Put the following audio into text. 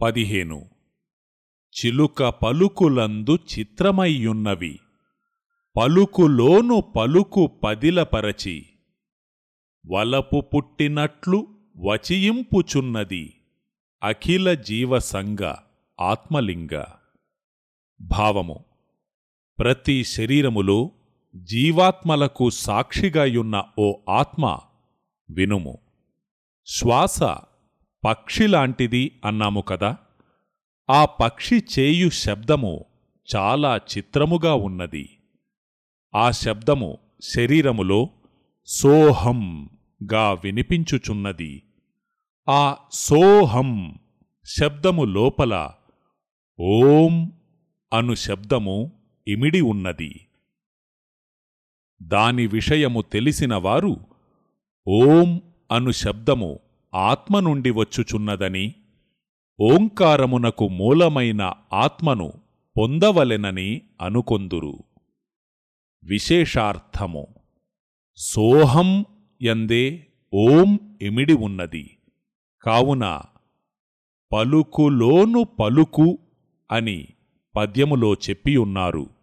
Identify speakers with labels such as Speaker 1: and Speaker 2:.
Speaker 1: పదిహేను. చిలుక పలుకులందు చిత్రమయ్యున్నవి. పలుకులోను పలుకు పదిలపరచి. వలపు పుట్టినట్లు వచియింపుచున్నది. అఖిల జీవసంగ ఆత్మలింగ. భావము. ప్రతి శరీరములో జీవాత్మలకు సాక్షిగాయున్న ఓ ఆత్మ వినుము. శ్వాస పక్షిలాంటిది అన్నాము కదా. ఆ పక్షి చేయు శబ్దము చాలా చిత్రముగా ఉన్నది. ఆ శబ్దము శరీరములో సోహం గా వినిపించుచున్నది. ఆ సోహం శబ్దము లోపల ఓం అను శబ్దము ఇమిడి ఉన్నది. దాని విషయము తెలిసినవారు ఓం అను శబ్దము ఆత్మ నుండి వచ్చుచున్నదని ఓంకారమునకు మూలమైన ఆత్మను పొందవలెనని అనుకొందురు. విశేషార్థము సోహం ఎందే ఓం ఇమిడి ఉన్నది. కావున పలుకులోను పలుకు అని పద్యములో చెప్పియున్నారు.